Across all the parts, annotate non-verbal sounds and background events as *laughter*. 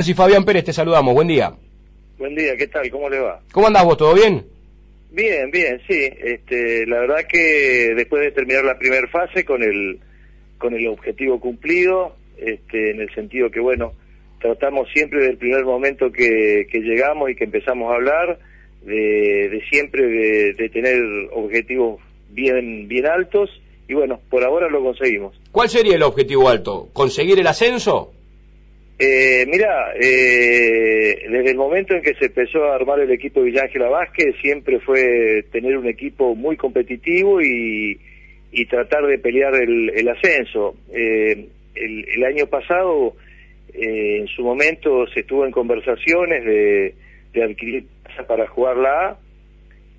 Si Fabián Pérez, te saludamos. Buen día. Buen día, ¿qué tal? ¿Cómo le va? ¿Cómo andás vos? ¿Todo bien? Bien, bien, sí. Este, la verdad que después de terminar la primera fase con el con el objetivo cumplido, este, en el sentido que bueno, tratamos siempre del primer momento que, que llegamos y que empezamos a hablar de, de siempre de, de tener objetivos bien bien altos y bueno, por ahora lo conseguimos. ¿Cuál sería el objetivo alto? ¿Conseguir el ascenso? Eh, mira, eh, desde el momento en que se empezó a armar el equipo de Villángela Vázquez, siempre fue tener un equipo muy competitivo y, y tratar de pelear el, el ascenso. Eh, el, el, año pasado, eh, en su momento, se estuvo en conversaciones de, de adquirir para jugar la A,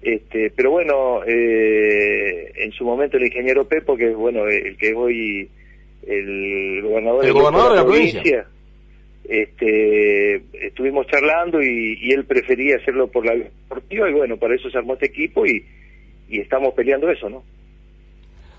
este, pero bueno, eh, en su momento el ingeniero Pepo, que es bueno, el que es hoy el gobernador, ¿El gobernador de la provincia, provincia este, estuvimos charlando y, él prefería hacerlo por la deportiva y bueno, para eso se armó este equipo y, estamos peleando eso, ¿no?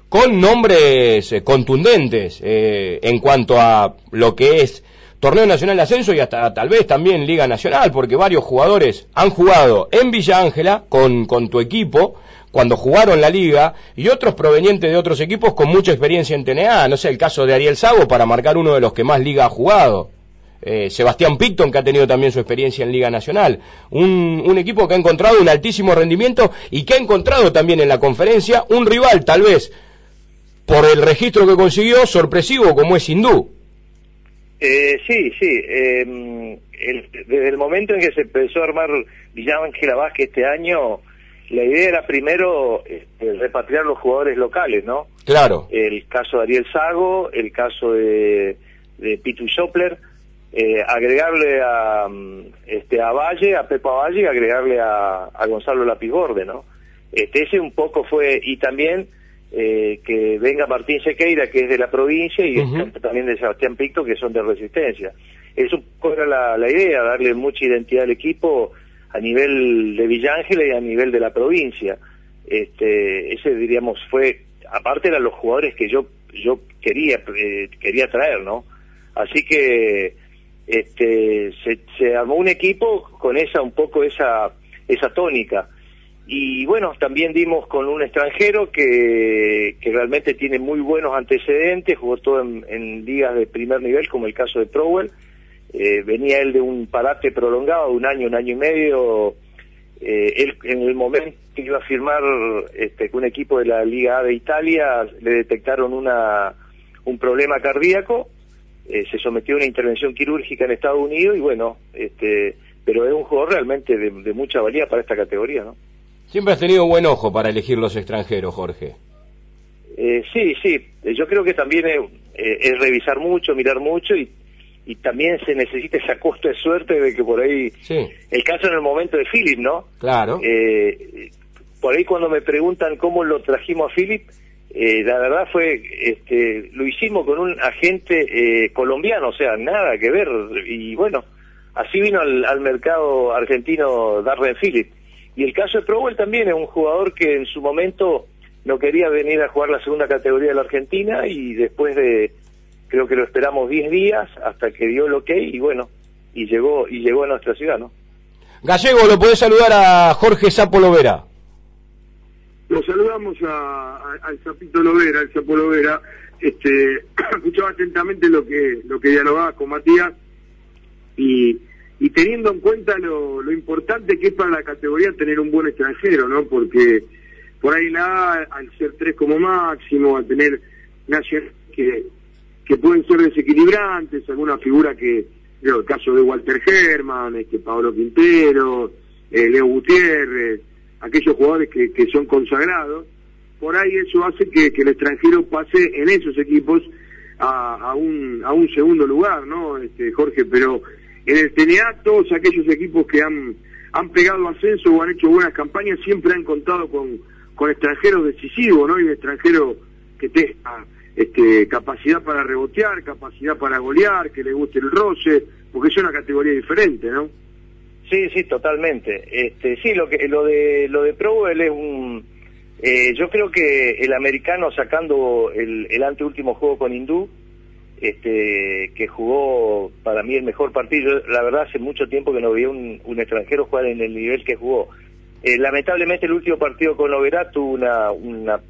Con nombres eh, contundentes eh, en cuanto a lo que es Torneo Nacional de Ascenso y hasta tal vez también Liga Nacional, porque varios jugadores han jugado en Villa Ángela con, con tu equipo cuando jugaron la liga y otros provenientes de otros equipos con mucha experiencia en TNA, no sé, el caso de Ariel Sago para marcar uno de los que más liga ha jugado eh, Sebastián Picton, que ha tenido también su experiencia en Liga Nacional. Un, un, equipo que ha encontrado un altísimo rendimiento y que ha encontrado también en la conferencia un rival, tal vez, por el registro que consiguió, sorpresivo como es Hindú. Eh, sí, sí. Eh, el, desde el momento en que se empezó a armar Villángela Vázquez este año, la idea era primero este, repatriar los jugadores locales, ¿no? Claro. El caso de Ariel Sago, el caso de, de Pitu Sopler, eh, agregarle a este a Valle, a Pepa Valle, agregarle a, a Gonzalo Lapigorde, ¿no? Este ese un poco fue y también eh, que venga Martín Sequeira que es de la provincia y uh -huh. también de Sebastián Picto que son de Resistencia. Eso un poco era la, la idea, darle mucha identidad al equipo a nivel de Villángela y a nivel de la provincia. Este ese diríamos fue aparte eran los jugadores que yo yo quería eh, quería traer, ¿no? Así que este, se, se, armó un equipo con esa un poco esa esa tónica. Y bueno también dimos con un extranjero que, que realmente tiene muy buenos antecedentes jugó todo en, ligas de primer nivel como el caso de Prowell eh, venía él de un parate prolongado un año un año y medio. Eh, él en el momento que iba a firmar este, con un equipo de la Liga A de Italia le detectaron una un problema cardíaco eh, se sometió a una intervención quirúrgica en Estados Unidos y bueno, este, pero es un jugador realmente de, de, mucha valía para esta categoría, ¿no? Siempre has tenido buen ojo para elegir los extranjeros, Jorge. Eh, sí, sí, yo creo que también es, eh, es, revisar mucho, mirar mucho y, y también se necesita esa costa de suerte de que por ahí, sí. el caso en el momento de Philip, ¿no? Claro. Eh, por ahí cuando me preguntan cómo lo trajimos a Philip, eh, la verdad fue, este, lo hicimos con un agente eh, colombiano, o sea, nada que ver, y bueno, así vino al, mercado argentino Darren Phillips. Y el caso de Prowell también es un jugador que en su momento no quería venir a jugar la segunda categoría de la Argentina y después de, creo que lo esperamos 10 días hasta que dio el ok y bueno, y llegó, y llegó a nuestra ciudad, ¿no? Gallego, lo podés saludar a Jorge Sapo Lovera. Lo saludamos a, a, al Zapito Lovera, al Sapo Lovera, este, *clears throat* escuchaba atentamente lo que, lo que dialogaba con Matías y, y teniendo en cuenta lo, lo importante que es para la categoría tener un buen extranjero, ¿no? Porque por ahí la al ser tres como máximo, al tener nacionales que, que pueden ser desequilibrantes, alguna figura que, digo, el caso de Walter German, este Pablo Quintero, eh, Leo Gutiérrez, aquellos jugadores que, que son consagrados, por ahí eso hace que, que el extranjero pase en esos equipos a, a, un, a un segundo lugar, ¿no, este, Jorge? Pero en el TNA todos aquellos equipos que han, han pegado ascenso o han hecho buenas campañas siempre han contado con, con extranjeros decisivos, ¿no? Y un extranjero que tenga este, capacidad para rebotear, capacidad para golear, que le guste el roce, porque es una categoría diferente, ¿no? Sí, sí, totalmente. Este, sí, lo que lo de lo de Prowell es un eh, yo creo que el americano sacando el, el anteúltimo juego con Hindú este, que jugó para mí el mejor partido. la verdad hace mucho tiempo que no veía un, extranjero jugar en el nivel que jugó. Eh, lamentablemente el último partido con Noverá tuvo una, una,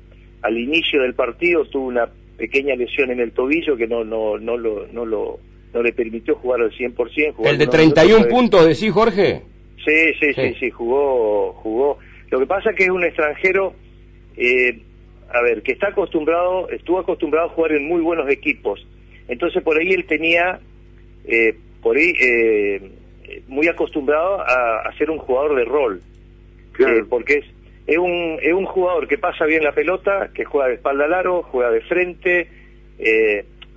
al inicio del partido tuvo una pequeña lesión en el tobillo que no, no, no, lo, no, lo, no le permitió jugar al 100%. ¿El de 31 puntos decís, Jorge? Sí, sí, sí, sí, jugó, jugó. Lo que pasa es que es un extranjero, eh, a ver, que está acostumbrado, estuvo acostumbrado a jugar en muy buenos equipos. Entonces por ahí él tenía, eh, por ahí, eh, muy acostumbrado a, ser un jugador de rol. Claro. porque es, es, un, es un jugador que pasa bien la pelota, que juega de espalda al aro, juega de frente.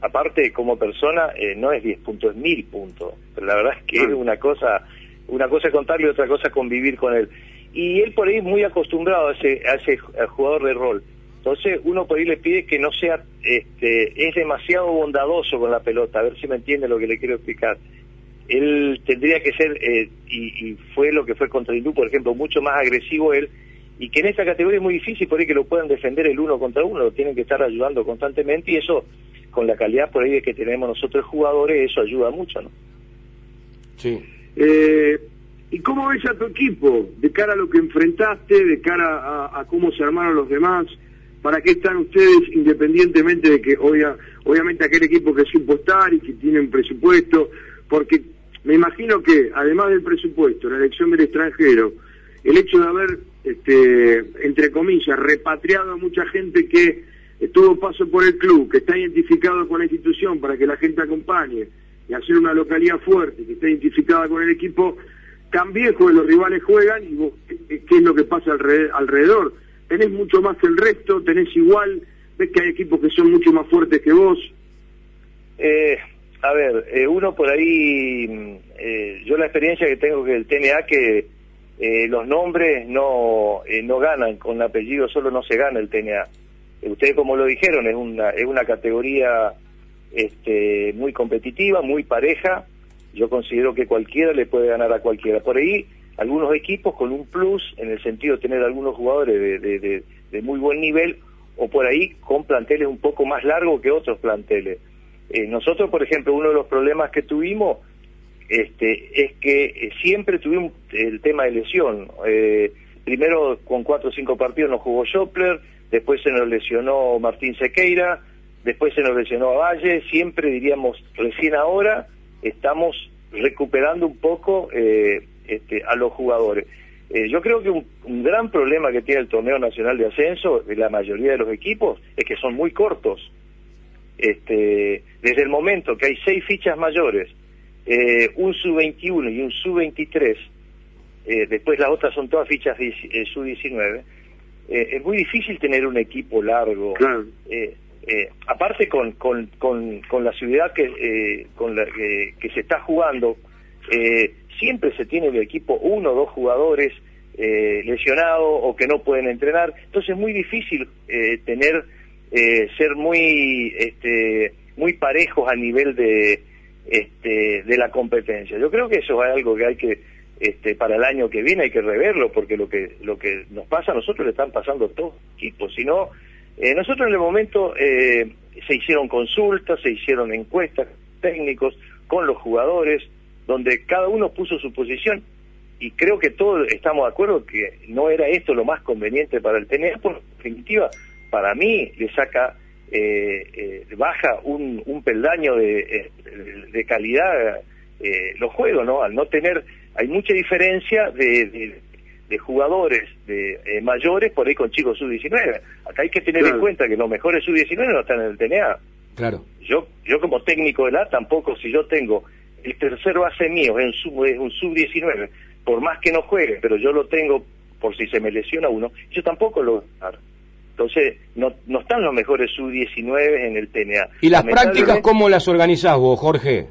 Aparte, como persona, no es 10 puntos, es 1000 puntos. Pero la verdad es que es una cosa una cosa es contarle y otra cosa es convivir con él. Y él por ahí es muy acostumbrado a ese, a ese jugador de rol. Entonces uno por ahí le pide que no sea, este, es demasiado bondadoso con la pelota, a ver si me entiende lo que le quiero explicar. Él tendría que ser, eh, y, fue lo que fue contra Hindú, por ejemplo, mucho más agresivo él, y que en esta categoría es muy difícil por ahí que lo puedan defender el uno contra uno, lo tienen que estar ayudando constantemente, y eso, con la calidad por ahí de que tenemos nosotros jugadores, eso ayuda mucho, ¿no? Sí. Eh, ¿Y cómo ves a tu equipo de cara a lo que enfrentaste, de cara a, cómo se armaron los demás? ¿Para qué están ustedes independientemente de que obviamente aquel equipo que supo estar y que tiene un presupuesto? Porque me imagino que además del presupuesto, la elección del extranjero, el hecho de haber, este, entre comillas, repatriado a mucha gente que tuvo paso por el club, que está identificado con la institución para que la gente acompañe, y hacer una localidad fuerte que esté identificada con el equipo viejo que los rivales juegan y vos, qué, es lo que pasa alrededor. Tenés mucho más que el resto, tenés igual, ves que hay equipos que son mucho más fuertes que vos. Eh, a ver, eh, uno por ahí, mm, eh, yo la experiencia que tengo que el TNA que los nombres no no ganan, con apellido solo no se gana el TNA. Ustedes como lo dijeron, es una, es una categoría este, muy competitiva, muy pareja. Yo considero que cualquiera le puede ganar a cualquiera. Por ahí, algunos equipos con un plus, en el sentido de tener algunos jugadores de, muy buen nivel, o por ahí con planteles un poco más largos que otros planteles. Eh, nosotros, por ejemplo, uno de los problemas que tuvimos este, es que eh, siempre tuvimos el tema de lesión. Eh, primero con cuatro o cinco partidos nos jugó Schoppler, después se nos lesionó Martín Sequeira, después se nos lesionó a Valle, siempre diríamos, recién ahora estamos recuperando un poco eh, este, a los jugadores. Eh, yo creo que un, gran problema que tiene el torneo nacional de ascenso de la mayoría de los equipos es que son muy cortos. Este, desde el momento que hay seis fichas mayores, eh, un sub-21 y un sub-23, después las otras son todas fichas sub-19, es muy difícil tener un equipo largo. Claro. Eh, aparte con, con, con, la ciudad que, eh, con la, que se está jugando, eh, siempre se tiene en el equipo uno o dos jugadores lesionados o que no pueden entrenar, entonces es muy difícil tener, ser muy, este, muy parejos a nivel de, este, de la competencia. Yo creo que eso es algo que hay que, este, para el año que viene hay que reverlo, porque lo que, lo que nos pasa a nosotros le están pasando a todos los equipos, si no, eh, nosotros en el momento eh, se hicieron consultas, se hicieron encuestas técnicos con los jugadores, donde cada uno puso su posición y creo que todos estamos de acuerdo que no era esto lo más conveniente para el TNA, por definitiva, para mí le saca, eh, baja un, un peldaño de, de calidad los juegos, ¿no? Al no tener, hay mucha diferencia de de jugadores de eh, mayores por ahí con chicos sub-19. Acá hay que tener en cuenta que los mejores sub-19 no están en el TNA. Claro. Yo yo como técnico de la tampoco si yo tengo el tercero base mío es un sub un sub-19, por más que no juegue, pero yo lo tengo por si se me lesiona uno, yo tampoco lo entonces, no, no están los mejores sub-19 en el TNA. ¿Y las prácticas cómo las organizás vos, Jorge?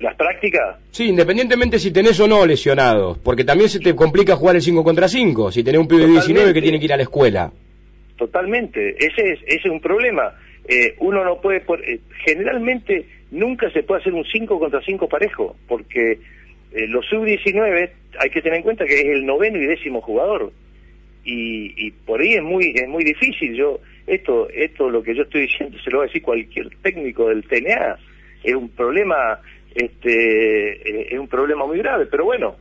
Las prácticas. Sí, independientemente si tenés o no lesionados, porque también se te complica jugar el 5 contra 5, si tenés un pibe de 19 que tiene que ir a la escuela. Totalmente, ese es, ese es un problema. Eh, uno no puede, eh, generalmente nunca se puede hacer un 5 contra 5 parejo, porque eh, los sub-19 hay que tener en cuenta que es el noveno y décimo jugador. Y, y por ahí es muy, es muy difícil. Yo esto, esto lo que yo estoy diciendo se lo va a decir cualquier técnico del TNA. Es un problema, este, eh, es un problema muy grave, pero bueno,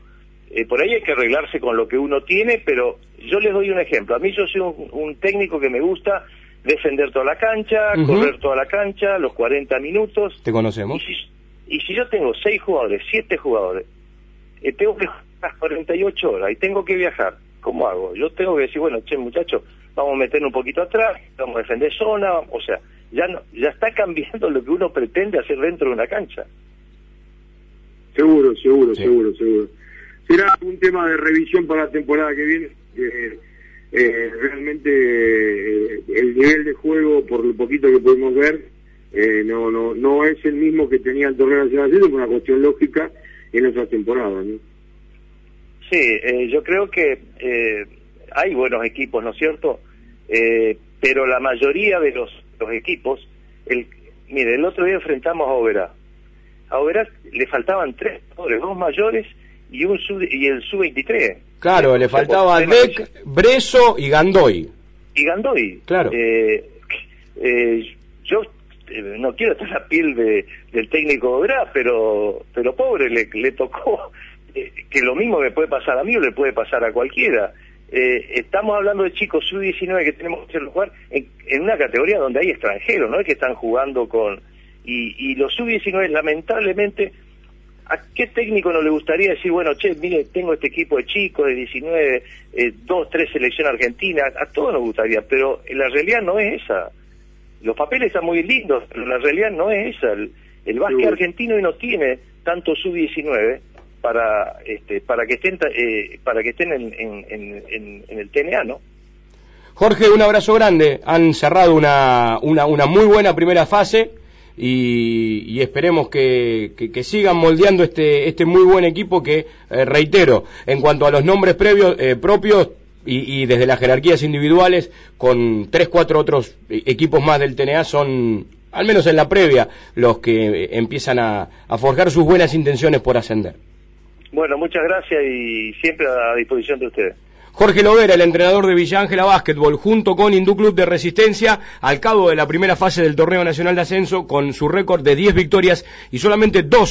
eh, por ahí hay que arreglarse con lo que uno tiene, pero yo les doy un ejemplo. A mí yo soy un, técnico que me gusta defender toda la cancha, correr toda la cancha, los 40 minutos. Te conocemos. Y si, yo tengo 6 jugadores, 7 jugadores, eh, tengo que jugar las 48 horas y tengo que viajar, ¿cómo hago? Yo tengo que decir, bueno, che, muchachos, vamos a meter un poquito atrás, vamos a defender zona, o sea, ya no, ya está cambiando lo que uno pretende hacer dentro de una cancha. Seguro, seguro, seguro, seguro será un tema de revisión para la temporada que viene. Eh, realmente eh, el nivel de juego, por lo poquito que podemos ver, eh, no, no, no es el mismo que tenía el torneo nacional, es una cuestión lógica en esa temporada. ¿no? Sí, yo creo que hay buenos equipos, ¿no es cierto? pero la mayoría de los, los equipos, el, mire, el otro día enfrentamos a Oberá. A Oberá le faltaban tres dos mayores y un y el sub-23. Claro, le faltaba Dec, Breso y Gandoy. Y Gandoy. Claro. Eh, eh, yo eh, no quiero estar la piel de, del técnico de pero pero pobre, le, le tocó *laughs* que lo mismo me puede pasar a mí o le puede pasar a cualquiera. estamos hablando de chicos sub-19 que tenemos que jugar en, en, una categoría donde hay extranjeros, no es que están jugando con... Y, y los sub-19 lamentablemente ¿A qué técnico no le gustaría decir, bueno, che, mire, tengo este equipo de chicos, de 19, eh, dos, tres selecciones argentinas? A todos nos gustaría, pero la realidad no es esa. Los papeles están muy lindos, pero la realidad no es esa. El, el básquet argentino no tiene tanto sub-19 para este, para que estén eh, para que estén en, en, en, el TNA, ¿no? Jorge, un abrazo grande. Han cerrado una, una, una muy buena primera fase y, esperemos que, sigan moldeando este, este muy buen equipo que, eh, reitero, en cuanto a los nombres previos, eh, propios y, desde las jerarquías individuales, con tres, cuatro otros equipos más del TNA son, al menos en la previa, los que empiezan a, a forjar sus buenas intenciones por ascender. Bueno, muchas gracias y siempre a disposición de ustedes. Jorge Lovera, el entrenador de Villa Ángela Básquetbol, junto con Indu Club de Resistencia, al cabo de la primera fase del torneo nacional de ascenso, con su récord de 10 victorias y solamente dos